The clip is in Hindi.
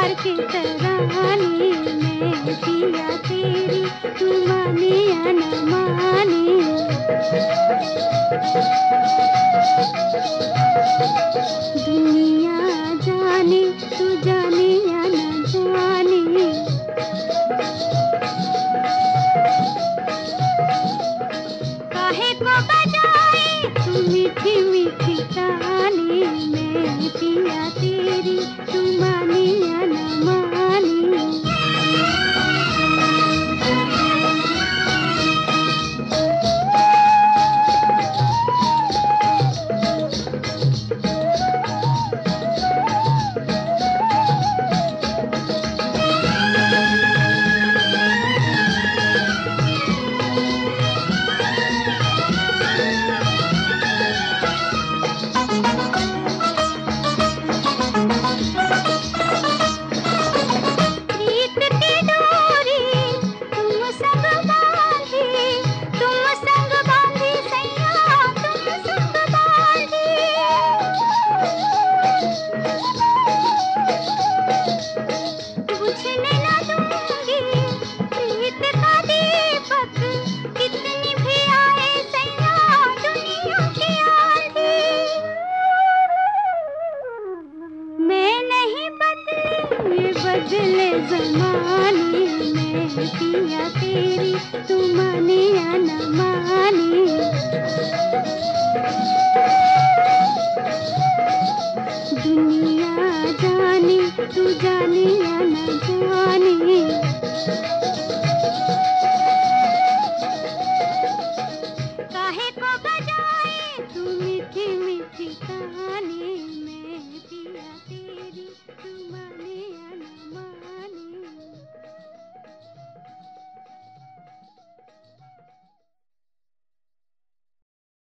प्यार की तरानी मैं तेरी तू माने या न माने दुनिया जाने तू जाने या न जाने। काहे को बजाए तू मीठी मीठी कहानी जमाने में पिया तेरी तू माने या न माने। दुनिया जानी, तू जाने न जानी। कहे को बजाए तू मीठी मीठी कहानी